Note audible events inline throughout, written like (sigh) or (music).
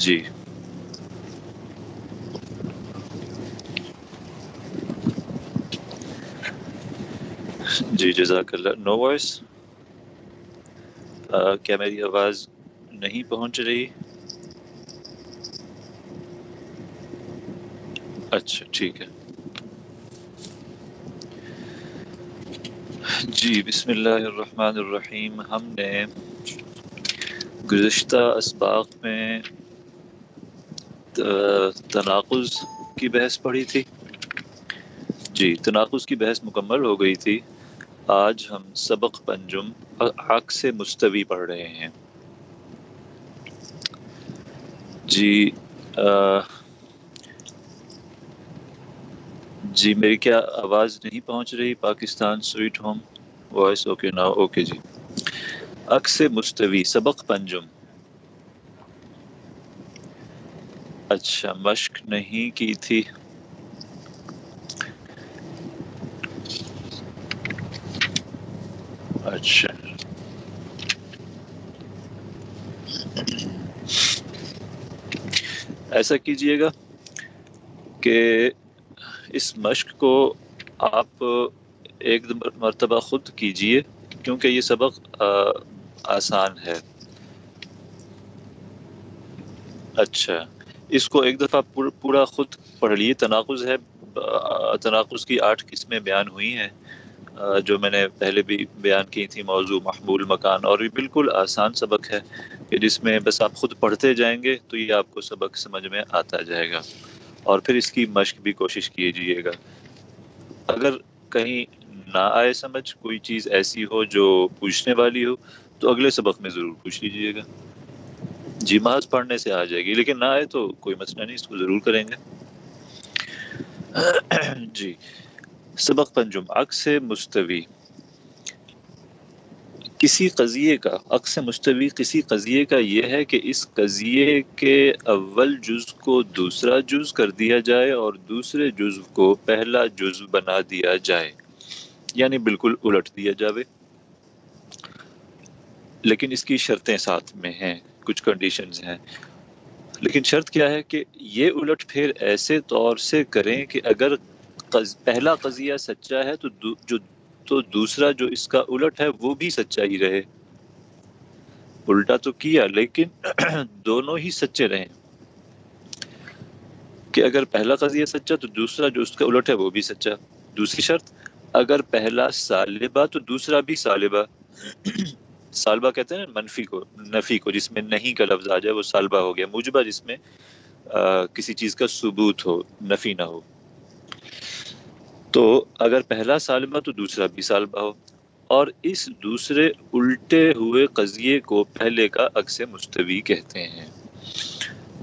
جی۔ جی جزاک اللہ نو وائس کیا میری آواز نہیں پہنچ رہی؟ اچھا ٹھیک ہے۔ جی بسم اللہ الرحمن الرحیم۔ ہم نے گزشتہ اسباق میں تناقض کی بحث پڑھی تھی۔ جی تناقض کی بحث مکمل ہو گئی تھی۔ آج ہم سبق پنجم حق سے مستوی پڑھ رہے ہیں۔ جی آ, جی میری کیا آواز نہیں پہنچ رہی؟ Pakistan sweet home voice okay نا اوکے جی۔ عکس مستوی سبق پنجم۔ اچھا مشق نہیں کی تھی۔ اچھا۔ ایسا کیجیے گا کہ اس مشق کو آپ ایک مرتبہ خود کیجیے کیونکہ یہ سبق آسان ہے۔ اچھا۔ اس کو ایک دفعہ پورا خود پڑھ لیے۔ تناقض ہے تناقض کی آٹھ قسمیں بیان ہوئی ہیں۔ جو میں نے پہلے بھی بیان کی تھی موضوع، محمول مکان، اور یہ بالکل آسان سبق ہے کہ جس میں بس آپ خود پڑھتے جائیں گے تو یہ آپ کو سبق سمجھ میں آتا جائے گا۔ اور پھر اس کی مشق بھی کوشش کیجیے گا۔ اگر کہیں نہ آئے سمجھ، کوئی چیز ایسی ہو جو پوچھنے والی ہو، تو اگلے سبق میں ضرور پوچھ لیجیے گا۔ جی محض پڑھنے سے آ جائے گی، لیکن نہ آئے تو کوئی مسئلہ نہیں، اس کو ضرور کریں گے۔ (clears throat) جی۔ سبق پنجم عکس مستوی۔ کسی قضیے کا، عکس مستوی کسی قضیے کا یہ ہے کہ اس قضیے کے اول جز کو دوسرا جز کر دیا جائے اور دوسرے جز کو پہلا جز بنا دیا جائے۔ یعنی بالکل الٹ دیا جاوے۔ لیکن اس کی شرطیں ساتھ میں ہیں۔ کچھ کنڈیشنز ہیں۔ لیکن شرط کیا ہے کہ یہ الٹ پھر ایسے طور سے کریں کہ اگر پہلا قضیہ سچا ہے تو جو، تو دوسرا جو اس کا الٹ ہے وہ بھی سچا ہی رہے۔ الٹا تو کیا لیکن (clears throat) دونوں ہی سچے رہے کہ اگر پہلا قضیہ سچا تو دوسرا جو اس کا الٹ ہے وہ بھی سچا۔ دوسری شرط، اگر پہلا سالبہ تو دوسرا بھی سالبہ۔ (clears throat) سالبہ کہتے ہیں منفی کو، نفی کو، جس میں نہیں کا لفظ آ جائے، وہ سالبہ ہو گیا مجبہ جس میں کسی چیز کا ثبوت ہو، نفی نہ ہو۔ تو اگر پہلا سالمہ تو دوسرا بھی سالمہ ہو، اور اس دوسرے الٹے ہوئے قضیے کو پہلے کا عکس مستوی کہتے ہیں۔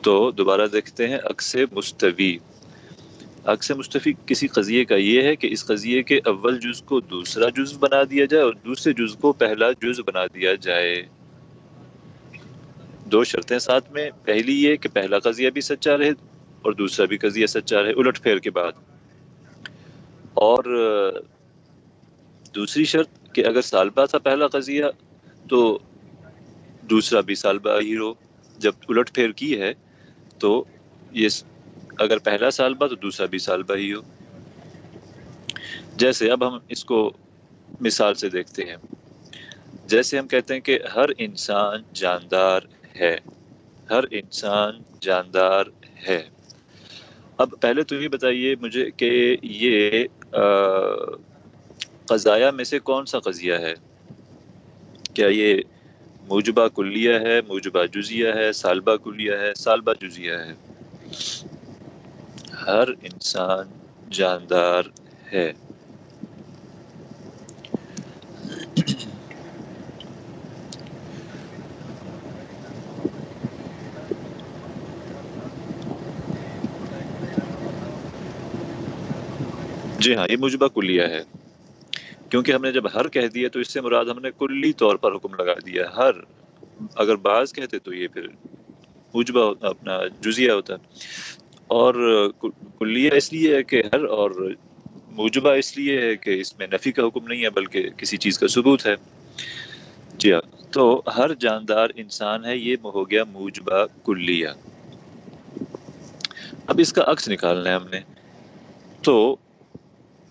تو دوبارہ دیکھتے ہیں، عکس مستوی۔ عکس مستفی کسی قضیے کا یہ ہے کہ اس قضیے کے اول جز کو دوسرا جز بنا دیا جائے اور دوسرے جز کو پہلا جز بنا دیا جائے۔ دو شرطیں ساتھ میں، پہلی یہ کہ پہلا قضیہ بھی سچا رہے اور دوسرا بھی قضیہ سچا رہے، الٹ پھیر کے بعد۔ اور دوسری شرط کہ اگر سالبہ تھا پہلا قضیہ تو دوسرا بھی سالبہ ہی ہو۔ جب الٹ پھیر کی ہے تو یہ اگر پہلا سالبہ تو دوسرا بھی سالبہ ہی ہو۔ جیسے اب ہم اس کو مثال سے دیکھتے ہیں۔ جیسے ہم کہتے ہیں کہ ہر انسان جاندار ہے۔ ہر انسان جاندار ہے۔ اب پہلے تو یہ بتائیے مجھے کہ یہ قضایا میں سے کون سا قضیہ ہے؟ کیا یہ موجبہ کلیہ ہے، موجبہ جزیہ ہے، سالبہ کلیہ ہے، سالبہ جزیہ ہے؟ ہر انسان جاندار ہے۔ جی ہاں یہ مجبہ کلیہ ہے۔ کیونکہ ہم نے جب ہر کہہ دیا تو اس سے مراد ہم نے کلی طور پر حکم لگا دیا۔ ہر، اگر بعض کہتے تو یہ پھر مجبہ اپنا جزیہ ہوتا۔ اور کلیہ اس لیے ہے کہ ہر اور موجبہ اس لیے ہے کہ اس میں نفی کا حکم نہیں ہے، بلکہ کسی چیز کا ثبوت ہے۔ جی ہاں تو ہر جاندار انسان ہے، یہ ہو گیا موجبہ کلیہ۔ اب اس کا عکس نکالنا ہے ہم نے۔ تو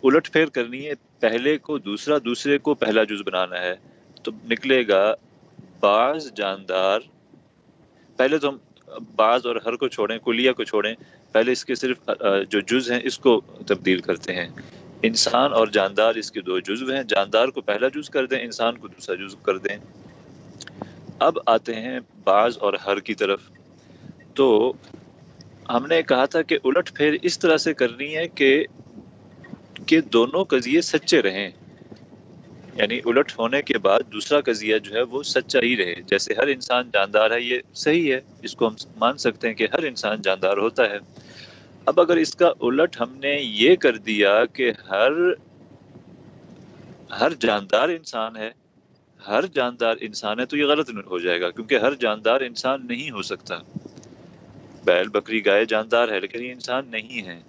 الٹ پھیر کرنی ہے، پہلے کو دوسرا، دوسرے کو پہلا جز بنانا ہے۔ تو نکلے گا بعض جاندار۔ پہلے تو ہم بعض اور ہر کو چھوڑیں، کلیہ کو چھوڑیں۔ پہلے اس کے صرف جو جز ہیں، اس کو تبدیل کرتے ہیں۔ انسان اور جاندار اس کے دو جزو ہیں۔ جاندار کو پہلا جز کر دیں، انسان کو دوسرا جز کر دیں۔ اب آتے ہیں بعض اور ہر کی طرف۔ تو ہم نے کہا تھا کہ الٹ پھیر اس طرح سے کرنی ہے کہ کہ دونوں قضیے سچے رہیں۔ یعنی الٹ ہونے کے بعد دوسرا قضیہ جو ہے وہ سچا ہی رہے۔ جیسے ہر انسان جاندار ہے، یہ صحیح ہے۔ اس کو ہم مان سکتے ہیں کہ ہر انسان جاندار ہوتا ہے۔ اب اگر اس کا الٹ ہم نے یہ کر دیا کہ ہر ہر جاندار انسان ہے، ہر جاندار انسان ہے، تو یہ غلط ہو جائے گا۔ کیونکہ ہر جاندار انسان نہیں ہو سکتا۔ بیل بکری گائے جاندار ہے، لیکن یہ انسان نہیں ہے۔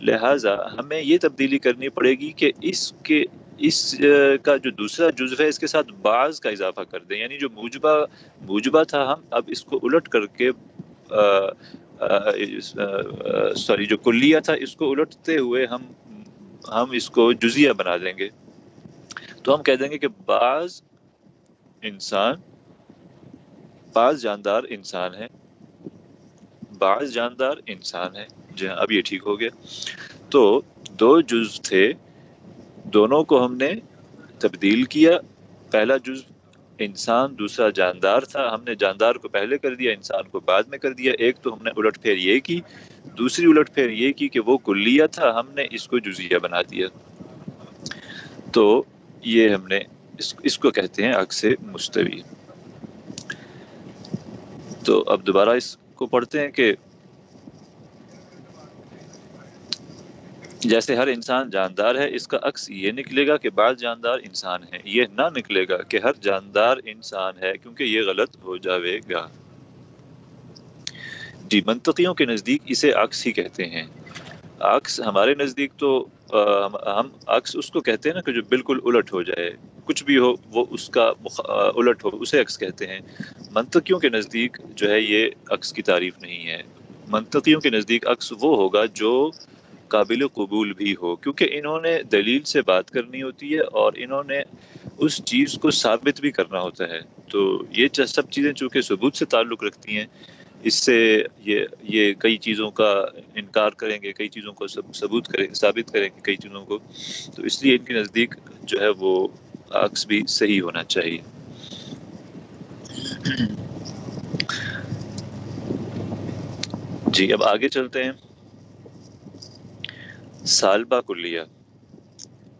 لہٰذا ہمیں یہ تبدیلی کرنی پڑے گی کہ اس کے اس کا جو دوسرا جزو ہے، اس کے ساتھ بعض کا اضافہ کر دیں۔ یعنی جو موجبہ موجبہ تھا ہم، اب اس کو الٹ کر کے سوری، جو کلیہ تھا، اس کو الٹتے ہوئے ہم ہم اس کو جزیہ بنا دیں گے۔ تو ہم کہہ دیں گے کہ بعض انسان، بعض جاندار انسان ہے بعض جاندار انسان ہے جی ہاں اب یہ ٹھیک ہو گیا۔ تو دو جز تھے۔ دونوں کو ہم نے تبدیل کیا۔ پہلا جز انسان دوسرا جاندار تھا۔ ہم نے جاندار کو پہلے کر دیا انسان کو بعد میں کر دیا۔ ایک تو ہم نے الٹ پھیر یہ کی دوسری الٹ پھیر یہ کی کہ وہ کلیہ تھا۔ ہم نے اس کو جزیہ بنا دیا۔ تو یہ ہم نے اس, اس کو کہتے ہیں عکس مستوی۔ تو اب دوبارہ اس کو پڑھتے ہیں کہ جیسے ہر انسان جاندار ہے، اس کا عکس یہ نکلے گا کہ بعض جاندار انسان ہے یہ نہ نکلے گا کہ ہر جاندار انسان ہے، کیونکہ یہ غلط ہو جاوے گا۔ جی منطقیوں کے نزدیک اسے عکس ہی کہتے ہیں۔ عکس ہمارے نزدیک تو ہم عکس اس کو کہتے ہیں نا کہ جو بالکل الٹ ہو جائے۔ کچھ بھی ہو، وہ اس کا الٹ ہو، اسے عکس کہتے ہیں۔ منطقیوں کے نزدیک جو ہے، یہ عکس کی تعریف نہیں ہے۔ منطقیوں کے نزدیک عکس وہ ہوگا جو قابل قبول بھی ہو، کیونکہ انہوں نے دلیل سے بات کرنی ہوتی ہے اور انہوں نے اس چیز کو ثابت بھی کرنا ہوتا ہے۔ تو یہ سب چیزیں چونکہ ثبوت سے تعلق رکھتی ہیں، اس سے یہ یہ کئی چیزوں کا انکار کریں گے، کئی چیزوں کو ثبوت کریں ثابت کریں گے کئی چیزوں کو، تو اس لیے ان کے نزدیک جو ہے وہ عکس بھی صحیح ہونا چاہیے۔ جی اب آگے چلتے ہیں۔ سالبہ کلیہ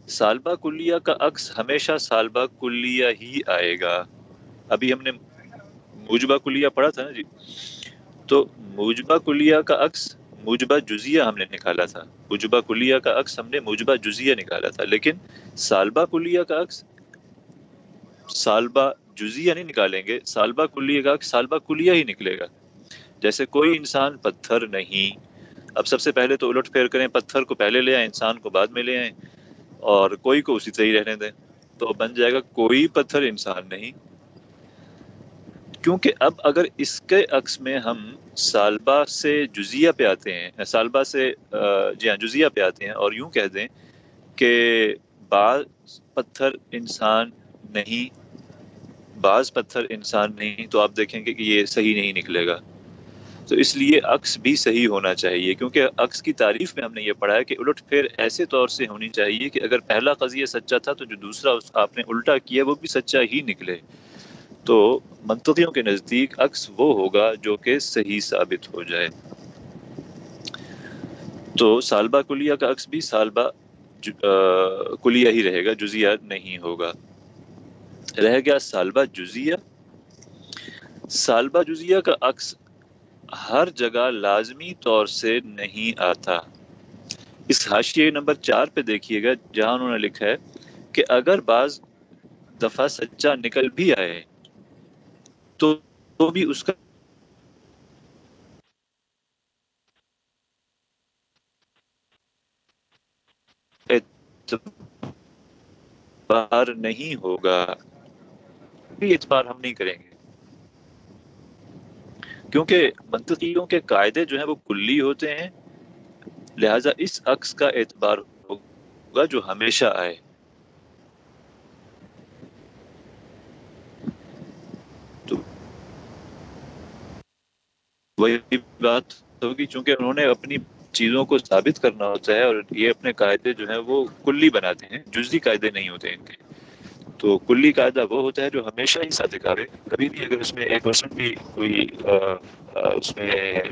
سالبہ کلیہ کا عکس ہمیشہ سالبہ کلیہ ہی آئے گا۔ ابھی ہم نے موجبہ کلیہ پڑھا تھا نا جی۔ تو موجبہ کلیہ کا عکس موجبہ جزیہ ہم نے نکالا تھا۔ موجبہ کلیہ کا عکس ہم نے موجبہ جزیہ نکالا تھا۔ لیکن سالبہ کلیہ کا عکس سالبہ جزیہ نہیں نکالیں گے۔ سالبہ کلیہ کا عکس سالبہ کلیہ ہی نکلے گا۔ جیسے کوئی انسان پتھر نہیں اب سب سے پہلے تو الٹ پھیر کریں، پتھر کو پہلے لے آئیں، انسان کو بعد میں لے آئیں، اور کوئی کو اسی طرح رہنے دیں۔ تو بن جائے گا کوئی پتھر انسان نہیں۔ کیونکہ اب اگر اس کے عکس میں ہم سالبہ سے جزیہ پہ آتے ہیں، سالبہ سے جی ہاں جزیہ پہ آتے ہیں اور یوں کہہ دیں کہ بعض پتھر انسان نہیں، بعض پتھر انسان نہیں، تو آپ دیکھیں گے کہ یہ صحیح نہیں نکلے گا۔ تو اس لیے عکس بھی صحیح ہونا چاہیے، کیونکہ عکس کی تعریف میں ہم نے یہ پڑھا ہے کہ الٹ پھر ایسے طور سے ہونی چاہیے کہ اگر پہلا قضیہ سچا تھا تو جو دوسرا آپ نے الٹا کیا وہ بھی سچا ہی نکلے۔ تو منطقیوں کے نزدیک عکس وہ ہوگا جو کہ صحیح ثابت ہو جائے۔ تو سالبہ کلیہ کا عکس بھی سالبہ کلیہ ہی رہے گا، جزیہ نہیں ہوگا۔ رہ گیا سالبہ جزیہ۔ سالبہ جزیہ کا عکس ہر جگہ لازمی طور سے نہیں آتا۔ اس حاشیے نمبر چار پہ دیکھیے گا، جہاں انہوں نے لکھا ہے کہ اگر بعض دفعہ سچا نکل بھی آئے تو تو بھی اس کا اعتبار نہیں ہوگا۔ اعتبار ہم نہیں کریں گے۔ کیونکہ منطقیوں کے قاعدے جو ہیں وہ کلی ہوتے ہیں، لہذا اس عکس کا اعتبار ہوگا جو ہمیشہ آئے۔ تو وہی بات ہوگی، چونکہ انہوں نے اپنی چیزوں کو ثابت کرنا ہوتا ہے اور یہ اپنے قاعدے جو ہیں وہ کلی بناتے ہیں جزی قاعدے نہیں ہوتے ان کے۔ تو کلی قاعدہ وہ ہوتا ہے جو ہمیشہ ہی صادق آئے کبھی بھی اگر اس میں ایک پرسنٹ بھی کوئی اس میں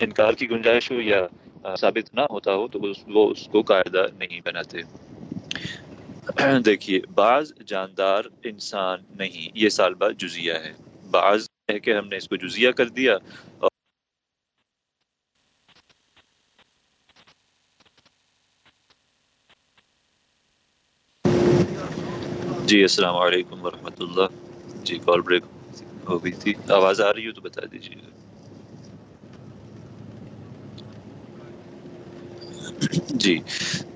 انکار کی گنجائش ہو یا ثابت نہ ہوتا ہو تو وہ اس کو قاعدہ نہیں بناتے۔ (clears throat) دیکھیے، بعض جاندار انسان نہیں، یہ سالبہ جزیہ ہے۔ بعض ہے کہ ہم نے اس کو جزیہ کر دیا جی السلام علیکم ورحمۃ اللہ۔ جی کال بریک ہو گئی تھی۔ آواز آ رہی ہو تو بتا دیجیے۔ جی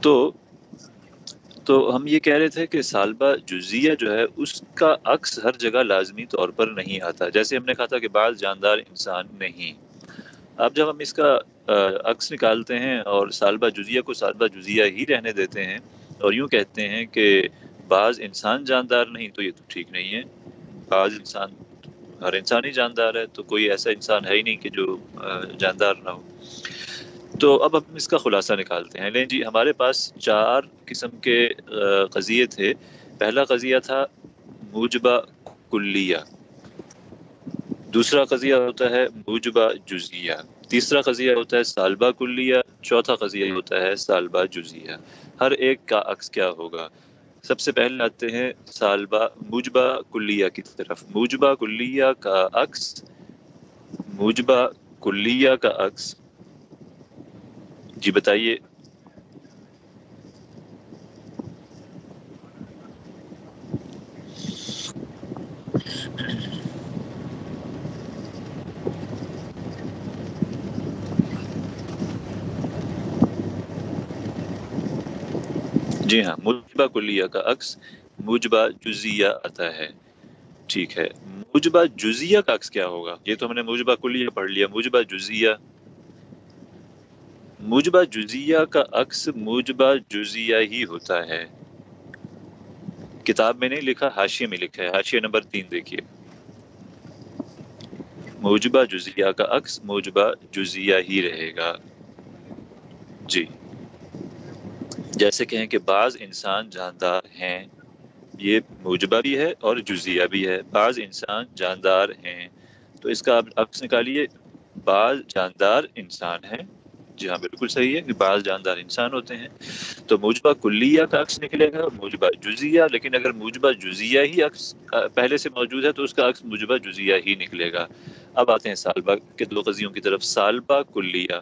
تو تو ہم یہ کہہ رہے تھے کہ سالبہ جزیہ جو ہے، اس کا عکس ہر جگہ لازمی طور پر نہیں آتا۔ جیسے ہم نے کہا تھا کہ بعض جاندار انسان نہیں۔ اب جب ہم اس کا عکس نکالتے ہیں اور سالبہ جزیہ کو سالبہ جزیہ ہی رہنے دیتے ہیں اور یوں کہتے ہیں کہ بعض انسان جاندار نہیں، تو یہ تو ٹھیک نہیں ہے۔ بعض انسان، ہر انسان ہی جاندار ہے، تو کوئی ایسا انسان ہے ہی نہیں کہ جو جاندار نہ ہو۔ تو اب ہم اس کا خلاصہ نکالتے ہیں۔ لیں جی ہمارے پاس چار قسم کے قضیے تھے۔ پہلا قضیہ تھا موجبہ کلیہ۔ دوسرا قضیہ ہوتا ہے موجبہ جزیہ تیسرا قضیہ ہوتا ہے سالبہ کلیہ۔ چوتھا قضیہ ہوتا ہے سالبہ جزیہ ہر ایک کا عکس کیا ہوگا؟ سب سے پہلے آتے ہیں سالبہ موجبہ کلیہ کی طرف۔ موجبہ کلیہ کا عکس، موجبہ کلیہ کا عکس۔ جی بتائیے جی ہاں مجبہ کلیہ کا عکس مجبہ جزیہ آتا ہے۔ ٹھیک ہے مجبہ جزیہ کا عکس کیا ہوگا؟ یہ تو ہم نے مجبہ کلیہ پڑھ لیا مجبہ جزیہ۔ مجبہ جزیہ کا عکس مجبہ جزیہ ہی ہوتا ہے۔ کتاب میں نہیں لکھا، حاشیے میں لکھا ہے۔ حاشیہ نمبر تین دیکھیے۔ موجبہ جزیہ کا عکس موجبہ جزیہ ہی رہے گا۔ جی۔ جیسے کہیں کہ بعض انسان جاندار ہیں، یہ موجبہ بھی ہے اور جزیہ بھی ہے۔ بعض انسان جاندار ہیں۔ تو اس کا آپ عکس نکالیے، بعض جاندار انسان ہیں۔ جی ہاں بالکل صحیح ہے کہ بعض جاندار انسان ہوتے ہیں۔ تو موجبہ کلیہ کا عکس نکلے گا، موجبہ جزیہ، لیکن اگر موجبہ جزیہ ہی عکس پہلے سے موجود ہے تو اس کا عکس موجبہ جزیہ ہی نکلے گا۔ اب آتے ہیں سالبہ کے دو قضیوں کی طرف سالبہ کلیہ۔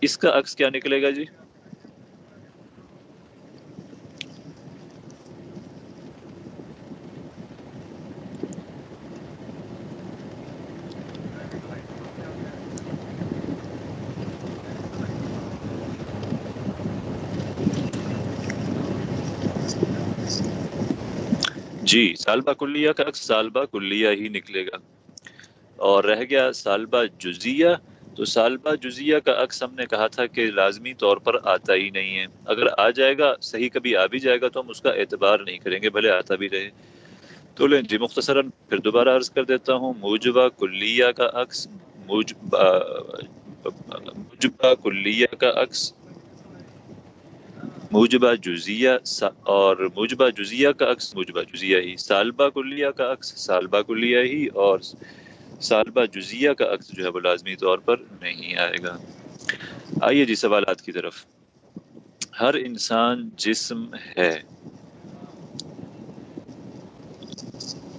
اس کا عکس کیا نکلے گا جی؟ جی سالبہ کلیہ کا عکس سالبہ کلیہ ہی نکلے گا۔ اور رہ گیا سالبہ جزیہ۔ تو سالبہ جزیہ کا عکس ہم نے کہا تھا کہ لازمی طور پر آتا ہی نہیں ہے۔ اگر آ جائے گا، صحیح کبھی آ بھی جائے گا تو ہم اس کا اعتبار نہیں کریں گے، بھلے آتا بھی رہے۔ تو لیں جی مختصراً پھر دوبارہ عرض کر دیتا ہوں، موجبہ کلیہ کا عکس موجبہ موجبہ کلیہ کا عکس۔ موجبہ جزیہ اور موجبہ جزیہ کا عکس موجبہ جزیہ ہی، سالبہ کلیہ کا عکس سالبہ کلیہ ہی، اور سالبہ جزیہ کا عکس جو ہے وہ لازمی طور پر نہیں آئے گا۔ آئیے جی سوالات کی طرف۔ ہر انسان جسم ہے۔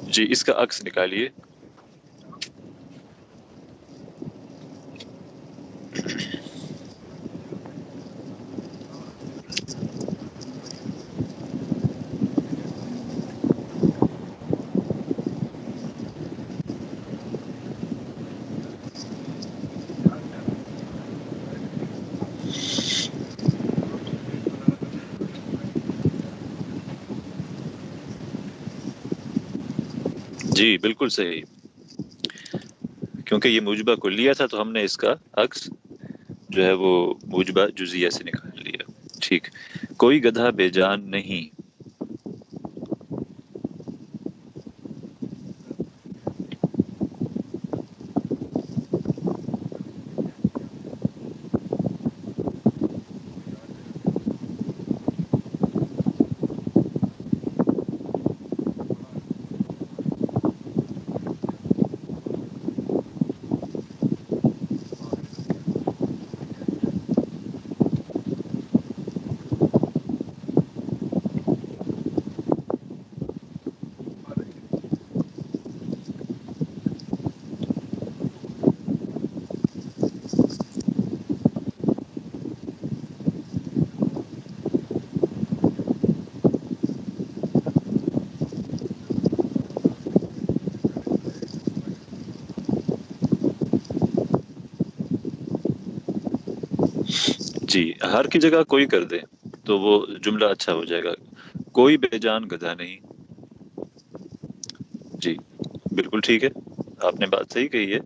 جی اس کا عکس نکالیے۔ جی بالکل صحیح۔ کیونکہ یہ مجبہ کلیہ تھا تو ہم نے اس کا عکس جو ہے وہ موجبہ جزیہ سے نکال لیا۔ ٹھیک۔ کوئی گدھا بے جان نہیں جی ہر کی جگہ کوئی کر دے تو وہ جملہ اچھا ہو جائے گا۔ کوئی بے جان گدھا نہیں۔ جی بالکل ٹھیک ہے۔ آپ نے بات صحیح کہی ہے۔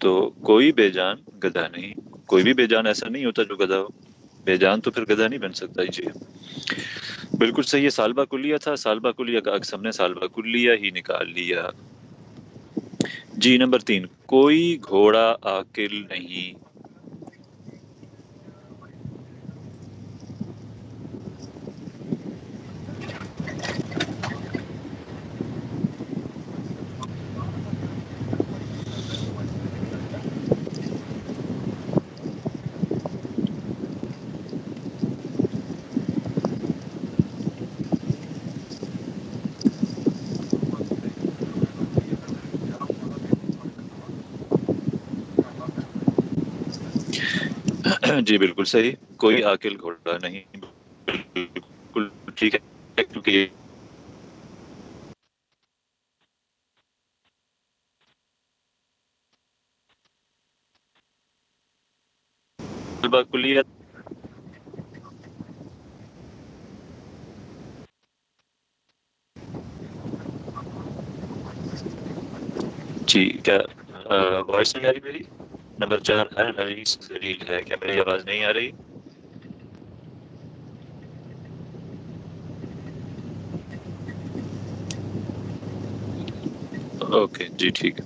تو کوئی بے جان گدھا نہیں۔ کوئی بھی بے جان ایسا نہیں ہوتا جو گدھا ہو۔ بے جان تو پھر گدھا نہیں بن سکتا۔ جی ہاں۔ بالکل صحیح ہے۔ سالبہ کلیہ تھا۔ سالبہ کلیہ کا عکس ہم نے سالبہ کلیہ ہی نکال لیا۔ جی نمبر تین۔ کوئی گھوڑا آکل نہیں۔ (coughs) جی بالکل صحیح۔ کوئی عاقل گھوڑا نہیں۔ بالکل ٹھیک ہے، کیونکہ کلیت۔ جی کیا وائس نہیں آ رہی میری؟ نمبر چار ہر حدیث دلیل ہے۔ کیا میری آواز نہیں آ رہی؟ اوکے جی ٹھیک ہے۔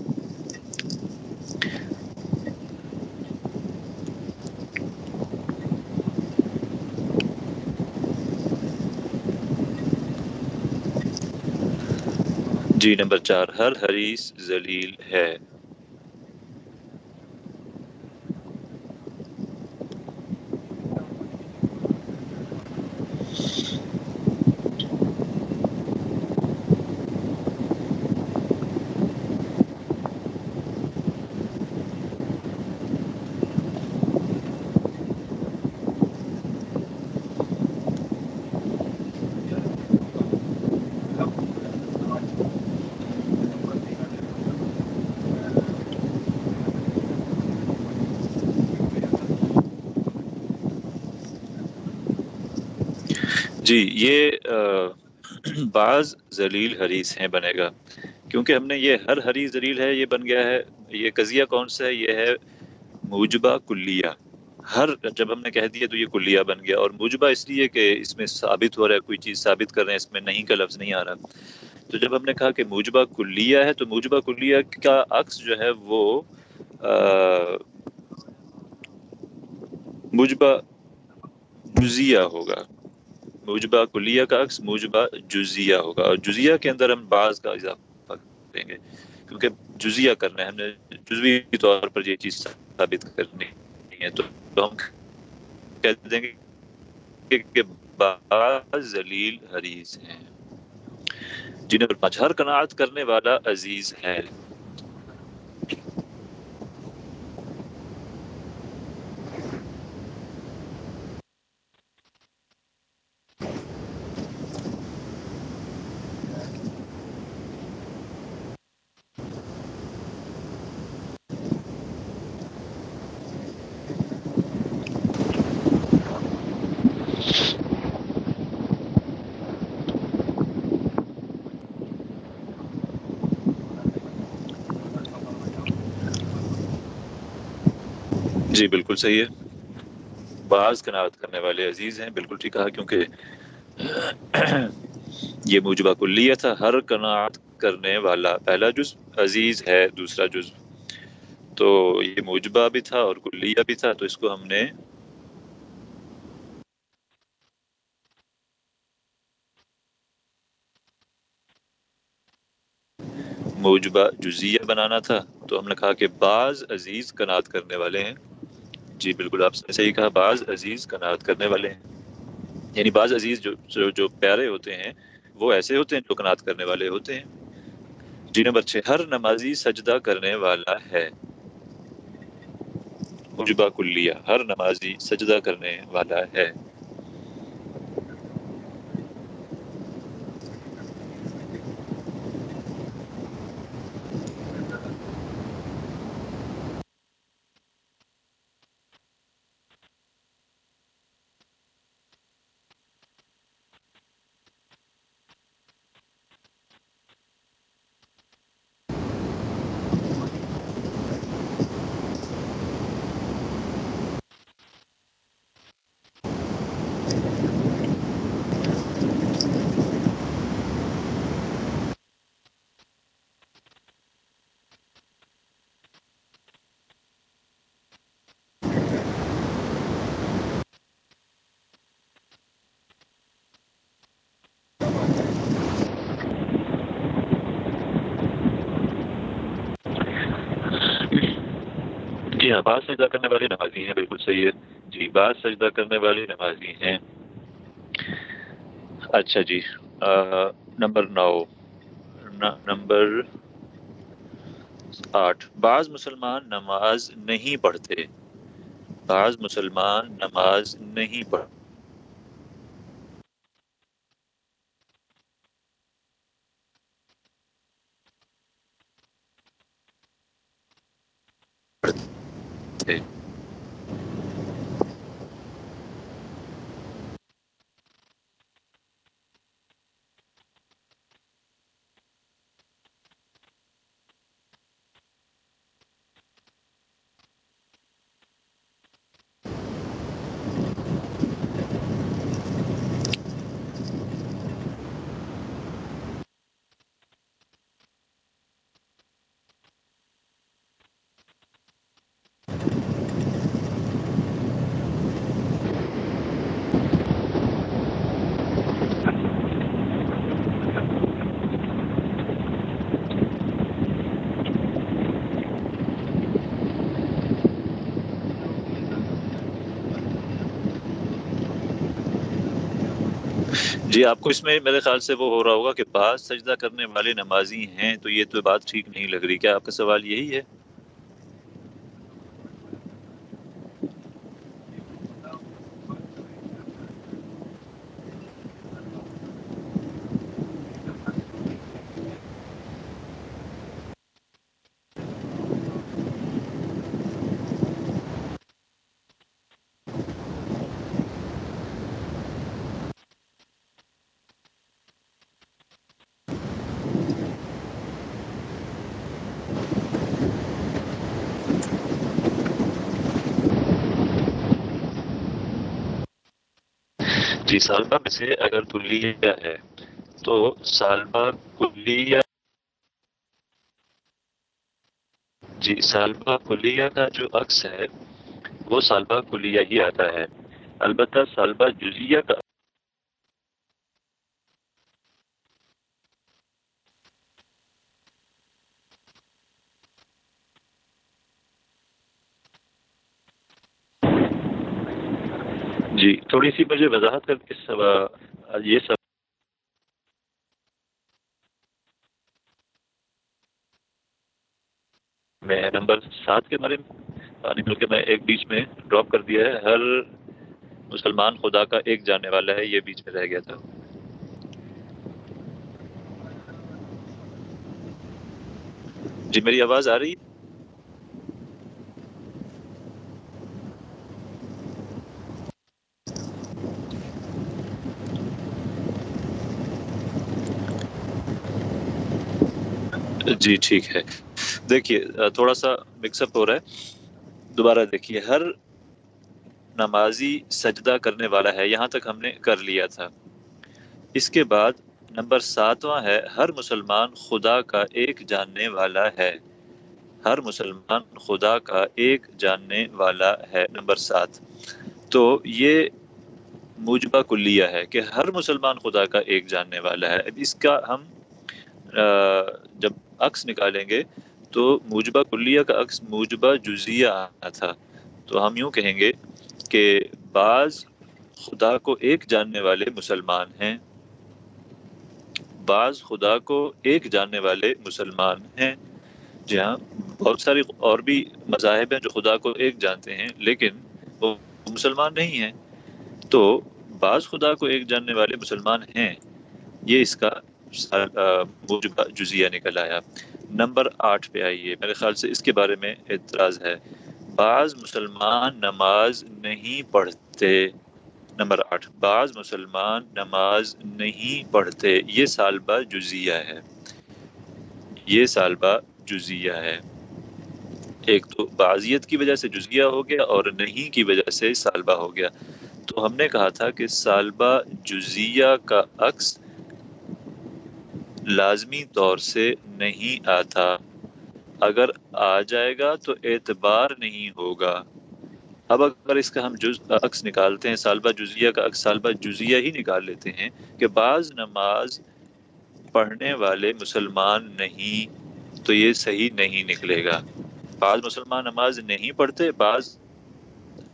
جی نمبر چار، ہر حریث ذلیل ہے۔ جی یہ بعض ذلیل حریث ہیں بنے گا۔ کیونکہ ہم نے یہ ہر حریث ذلیل ہے، یہ بن گیا ہے، یہ قضیہ کون سا ہے؟ یہ ہے موجبہ کلیہ۔ ہر، جب ہم نے کہہ دیا تو یہ کلیہ بن گیا۔ اور موجبہ اس لیے کہ اس میں ثابت ہو رہا ہے، کوئی چیز ثابت کر رہے ہیں، اس میں نہیں کا لفظ نہیں آ رہا۔ تو جب ہم نے کہا کہ موجبہ کلیہ ہے، تو موجبہ کلیہ کا عکس جو ہے وہ موجبہ جزیہ ہوگا۔ موجبہ کلیہ کا عکس، موجبہ جزیہ ہوگا۔ اور جزیہ کے اندر ہم بعض کا اضافہ کریں گے، کیونکہ جزیہ کرنا ہے، ہم نے جزوی طور پر یہ چیز ثابت کرنی ہے۔ تو ہم کہہ دیں گے کہ بعض ذلیل حریص ہیں۔ جنہیں پانچ، ہر قناعت کرنے والا عزیز ہے۔ جی بالکل صحیح ہے۔ بعض کنات کرنے والے عزیز ہیں، بالکل ٹھیک کہا، کیونکہ یہ موجبہ کلیہ تھا۔ ہر کنات کرنے والا، پہلا جز عزیز ہے، دوسرا جز تو یہ موجبہ بھی تھا اور کلیہ بھی تھا، تو اس کو ہم نے موجبہ جزیہ بنانا تھا۔ تو ہم نے کہا کہ بعض عزیز کنات کرنے والے ہیں۔ جی بالکل آپ نے صحیح کہا بعض عزیز کنات کرنے والے ہیں۔ یعنی بعض عزیز جو جو, جو پیارے ہوتے ہیں وہ ایسے ہوتے ہیں جو کنات کرنے والے ہوتے ہیں۔ جی نمبر چھ ہر نمازی سجدہ کرنے والا ہے۔ مجبہ کلیہ ہر نمازی سجدہ کرنے والا ہے۔ جی ہاں بعض سجدہ کرنے والے نمازی ہیں، بالکل صحیح ہے۔ جی بعض سجدہ کرنے والے نمازی ہیں۔ اچھا جی نمبر نو نمبر آٹھ۔ بعض مسلمان نماز نہیں پڑھتے۔ بعض مسلمان نماز نہیں پڑھتے ٹھیک جی آپ کو اس میں میرے خیال سے وہ ہو رہا ہوگا کہ بعض سجدہ کرنے والے نمازی ہیں تو یہ تو بات ٹھیک نہیں لگ رہی۔ کیا آپ کا سوال یہی ہے؟ جی سالبہ میں سے اگر کلیہ ہے تو سالبہ کلیہ جی سالبہ کلیہ کا جو عکس ہے، وہ سالبہ کلیہ ہی آتا ہے۔ البتہ سالبہ جزیہ کا جی تھوڑی سی مجھے وضاحت کر کے سب یہ سب۔ میں نمبر سات کے بارے میں یعنی بلکہ میں ایک بیچ میں ڈراپ کر دیا ہے۔ ہر مسلمان خدا کا ایک جانے والا ہے، یہ بیچ میں رہ گیا تھا۔ جی میری آواز آ رہی ہے؟ جی ٹھیک ہے۔ دیکھیے تھوڑا سا مکس اپ ہو رہا ہے۔ دوبارہ دیکھیے، ہر نمازی سجدہ کرنے والا ہے، یہاں تک ہم نے کر لیا تھا۔ اس کے بعد نمبر ساتواں ہے، ہر مسلمان خدا کا ایک جاننے والا ہے۔ ہر مسلمان خدا کا ایک جاننے والا ہے، نمبر سات۔ تو یہ موجبہ کلیہ ہے کہ ہر مسلمان خدا کا ایک جاننے والا ہے۔ اس کا ہم جب عکس نکالیں گے تو موجبہ کلیہ کا عکس موجبہ جزیہ آنا تھا۔ تو ہم یوں کہیں گے کہ بعض خدا کو ایک جاننے والے مسلمان ہیں، بعض خدا کو ایک جاننے والے مسلمان ہیں۔ جی ہاں بہت ساری اور بھی مذاہب ہیں جو خدا کو ایک جانتے ہیں، لیکن وہ مسلمان نہیں ہیں۔ تو بعض خدا کو ایک جاننے والے مسلمان ہیں، یہ اس کا جزیہ نکل آیا۔ نمبر آٹھ پہ آئیے۔ میرے خیال سے اس کے بارے میں اعتراض ہے۔ بعض مسلمان نماز نہیں پڑھتے۔ نمبر آٹھ۔ بعض مسلمان نماز نہیں پڑھتے۔ یہ سالبہ جزیہ ہے۔ یہ سالبہ جزیہ ہے۔ ایک تو بعضیت کی وجہ سے جزیہ ہو گیا اور نہیں کی وجہ سے سالبہ ہو گیا۔ تو ہم نے کہا تھا کہ سالبہ جزیہ کا عکس لازمی طور سے نہیں آتا۔ اگر آ جائے گا تو اعتبار نہیں ہوگا۔ اب اگر اس کا ہم جز، عکس نکالتے ہیں، سالبہ جزیہ کا عکس، سالبہ جزیہ ہی نکال لیتے ہیں کہ بعض نماز پڑھنے والے مسلمان نہیں تو یہ صحیح نہیں نکلے گا۔ بعض مسلمان نماز نہیں پڑھتے، بعض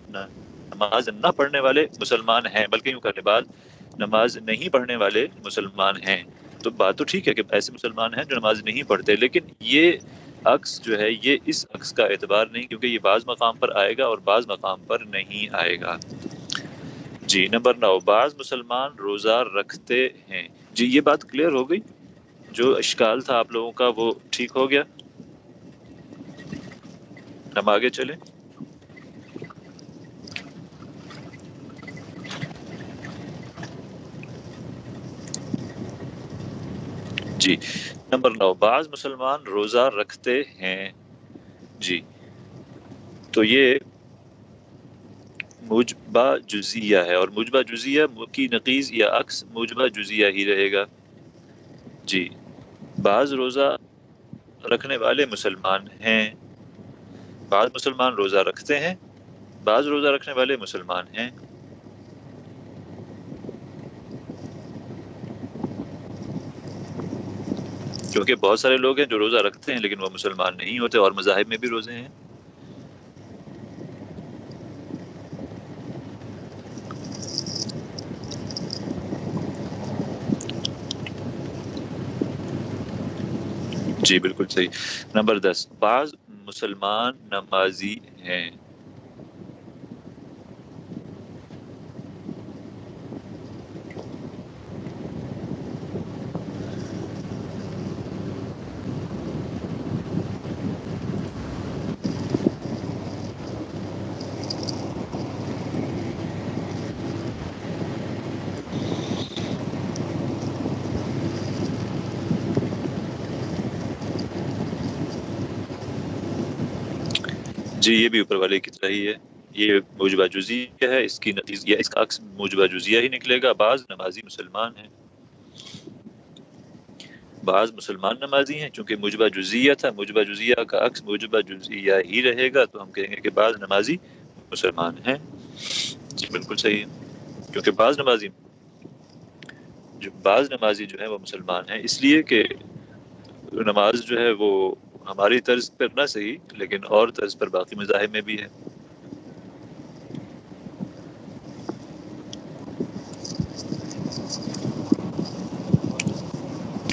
نماز نہ پڑھنے والے مسلمان ہیں، بلکہ یوں کرنے بعد نماز نہیں پڑھنے والے مسلمان ہیں۔ تو بات تو ٹھیک ہے کہ ایسے مسلمان ہیں جو نماز نہیں پڑھتے، لیکن یہ عکس جو ہے، یہ اس عکس کا اعتبار نہیں، کیونکہ یہ بعض مقام پر آئے گا اور بعض مقام پر نہیں آئے گا۔ جی نمبر نو، بعض مسلمان روزہ رکھتے ہیں۔ جی یہ بات کلیئر ہو گئی؟ جو اشکال تھا آپ لوگوں کا، وہ ٹھیک ہو گیا؟ ہم آگے چلیں۔ جی۔ نمبر نو، بعض مسلمان روزہ رکھتے ہیں۔ جی۔ تو یہ مجبہ جزیہ ہے اور مجبہ جزیہ کی نقیز یا عکس مجبہ جزیہ ہی رہے گا۔ جی۔ بعض روزہ رکھنے والے مسلمان ہیں۔ بعض مسلمان روزہ رکھتے ہیں۔ بعض روزہ رکھنے والے مسلمان ہیں۔ کیونکہ بہت سارے لوگ ہیں جو روزہ رکھتے ہیں، لیکن وہ مسلمان نہیں ہوتے اور مذاہب میں بھی روزے ہیں۔ جی بالکل صحیح۔ نمبر دس، بعض مسلمان نمازی ہیں۔ جی یہ بھی اوپر والے کی طرح ہی ہے۔ یہ موجبہ جزیہ ہے، اس کی نتیجہ اس کا عکس موجبہ جزیہ ہی نکلے گا۔ بعض نمازی مسلمان ہیں۔ بعض مسلمان نمازی ہیں۔ چونکہ مجبہ جزیہ تھا مجبہ جزیہ کا عکس مجبہ جزیہ ہی رہے گا۔ تو ہم کہیں گے کہ بعض نمازی مسلمان ہیں۔ جی بالکل صحیح۔ ہے کیونکہ بعض نمازی، جو بعض نمازی جو ہیں وہ مسلمان ہیں۔ اس لیے کہ نماز جو ہے وہ ہماری طرز پر نہ صحیح، لیکن اور طرز پر باقی مذاہب میں بھی ہے۔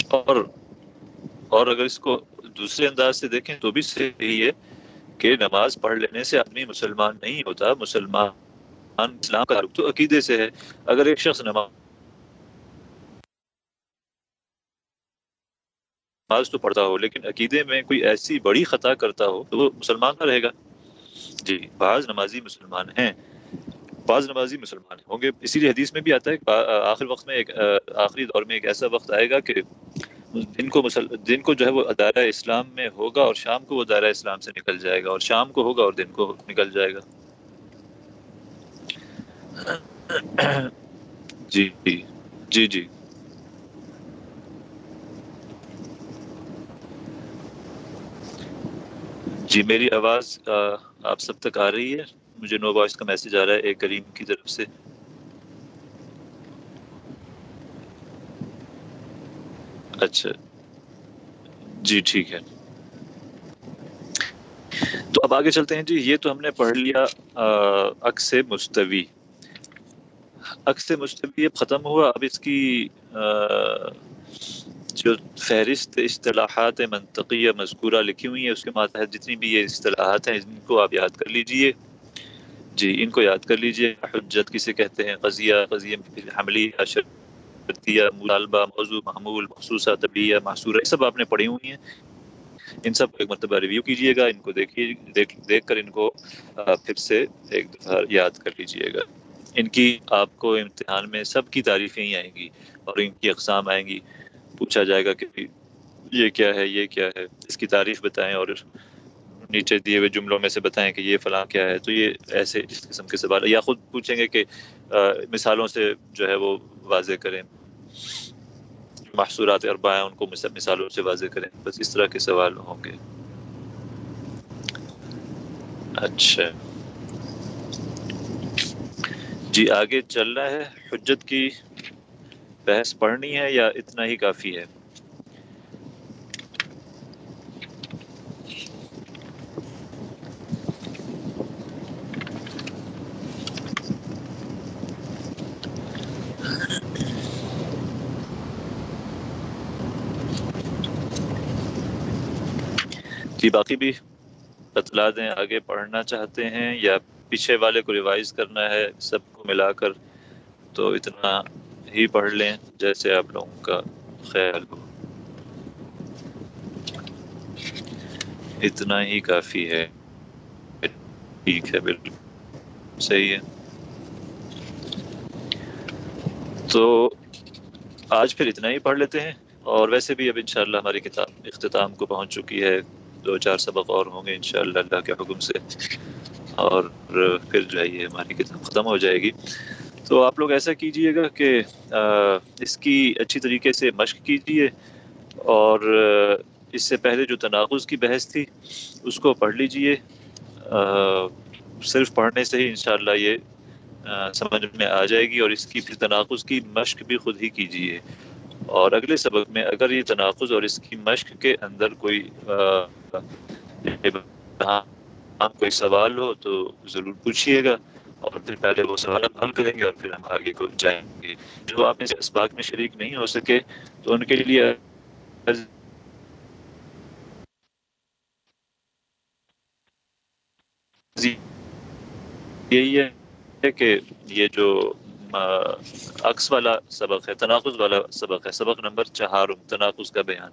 اور اور اگر اس کو دوسرے انداز سے دیکھیں تو بھی صحیح ہے کہ نماز پڑھ لینے سے آدمی مسلمان نہیں ہوتا، مسلمان اسلام کا تو عقیدے سے ہے۔ اگر ایک شخص نماز نماز تو پڑھتا ہو، لیکن عقیدے میں کوئی ایسی بڑی خطا کرتا ہو تو وہ مسلمان نہ رہے گا۔ جی بعض نمازی مسلمان ہیں۔ بعض نمازی مسلمان ہوں گے۔ اسی لیے حدیث میں بھی آتا ہے آخر وقت میں ایک، آخری دور میں ایک ایسا وقت آئے گا کہ دن کو مسل، دن کو جو ہے وہ دائرہ اسلام میں ہوگا اور شام کو وہ دائرہ اسلام سے نکل جائے گا اور شام کو ہوگا اور دن کو نکل جائے گا۔ جی جی جی جی۔ جی میری آواز آپ سب تک آ رہی ہے۔ مجھے نو وائس کا میسج آ رہا ہے، ایک کریم کی طرف سے۔ اچھا۔ جی ٹھیک ہے۔ تو اب آگے چلتے ہیں۔ جی یہ تو ہم نے پڑھ لیا عکس مستوی عکس مستوی اب ختم ہوا، اب اس کی جو فہرست اصطلاحات منطقیہ مذکورہ لکھی ہوئی ہیں، اس کے ماتحت جتنی بھی یہ اصطلاحات ہیں، ان کو آپ یاد کر لیجیے۔ جی ان کو یاد کر لیجیے۔ حجت کسے کہتے ہیں؟ قضیہ قضیہ حملی اشرتیہ مطالبہ، موضوع، معمول، مخصوصہ طبیعہ محصورہ سب آپ نے پڑھی ہوئی ہیں۔ ان سب کو ایک مرتبہ ریویو کیجیے گا، ان کو دیکھیے، دیکھ دیکھ کر ان کو پھر سے ایک دفعہ یاد کر لیجیے گا۔ ان کی آپ کو امتحان میں سب کی تعریفیں ہی آئیں گی اور ان کی اقسام آئیں گی۔ پوچھا جائے گا کہ یہ کیا ہے، یہ کیا ہے؟ اس کی تعریف بتائیں اور نیچے دیے ہوئے جملوں میں سے بتائیں کہ یہ فلاں کیا ہے۔ تو یہ ایسے اس قسم کے سوال، یا خود پوچھیں گے کہ مثالوں سے جو ہے وہ واضح کریں، محصورات اربا ہیں، ان کو مثالوں سے واضح کریں۔ بس اس طرح کے سوال ہوں گے۔ اچھا۔ جی آگے چل رہا ہے حجت کی بحث پڑھنی ہے یا اتنا ہی کافی ہے؟ جی باقی بھی بتلا دیں، آگے پڑھنا چاہتے ہیں یا پیچھے والے کو ریوائز کرنا ہے، سب کو ملا کر، تو اتنا ہی پڑھ لیں جیسے آپ لوگوں کا خیال ہو۔ اتنا ہی کافی ہے۔ ٹھیک ہے، بالکل صحیح ہے۔ تو آج پھر اتنا ہی پڑھ لیتے ہیں۔ اور ویسے بھی اب انشاءاللہ ہماری کتاب اختتام کو پہنچ چکی ہے۔ دو چار سبق اور ہوں گے انشاءاللہ اللہ کے حکم سے۔ اور پھر جو ہے یہ ہماری کتاب ختم ہو جائے گی۔ تو آپ لوگ ایسا کیجیے گا کہ اس کی اچھی طریقے سے مشق کیجیے اور اس سے پہلے جو تناقض کی بحث تھی، اس کو پڑھ لیجیے صرف پڑھنے سے ہی انشاءاللہ یہ سمجھ میں آ جائے گی اور اس کی پھر تناقض کی مشق بھی خود ہی کیجیے اور اگلے سبق میں اگر یہ تناقض اور اس کی مشق کے اندر کوئی ہاں، کوئی سوال ہو تو ضرور پوچھیے گا۔ اور پھر پہلے وہ سوال ہم حل کریں گے اور پھر ہم آگے کو جائیں گے۔ جو آپ اس بات میں شریک نہیں ہو سکے، تو ان کے لیے یہی ہے کہ یہ جو عکس والا سبق ہے، تناقض والا سبق ہے۔ سبق نمبر چہارم، تناقض کا بیان۔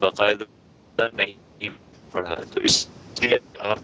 باقاعدہ نہیں پڑھا، تو اس جی، لیے آپ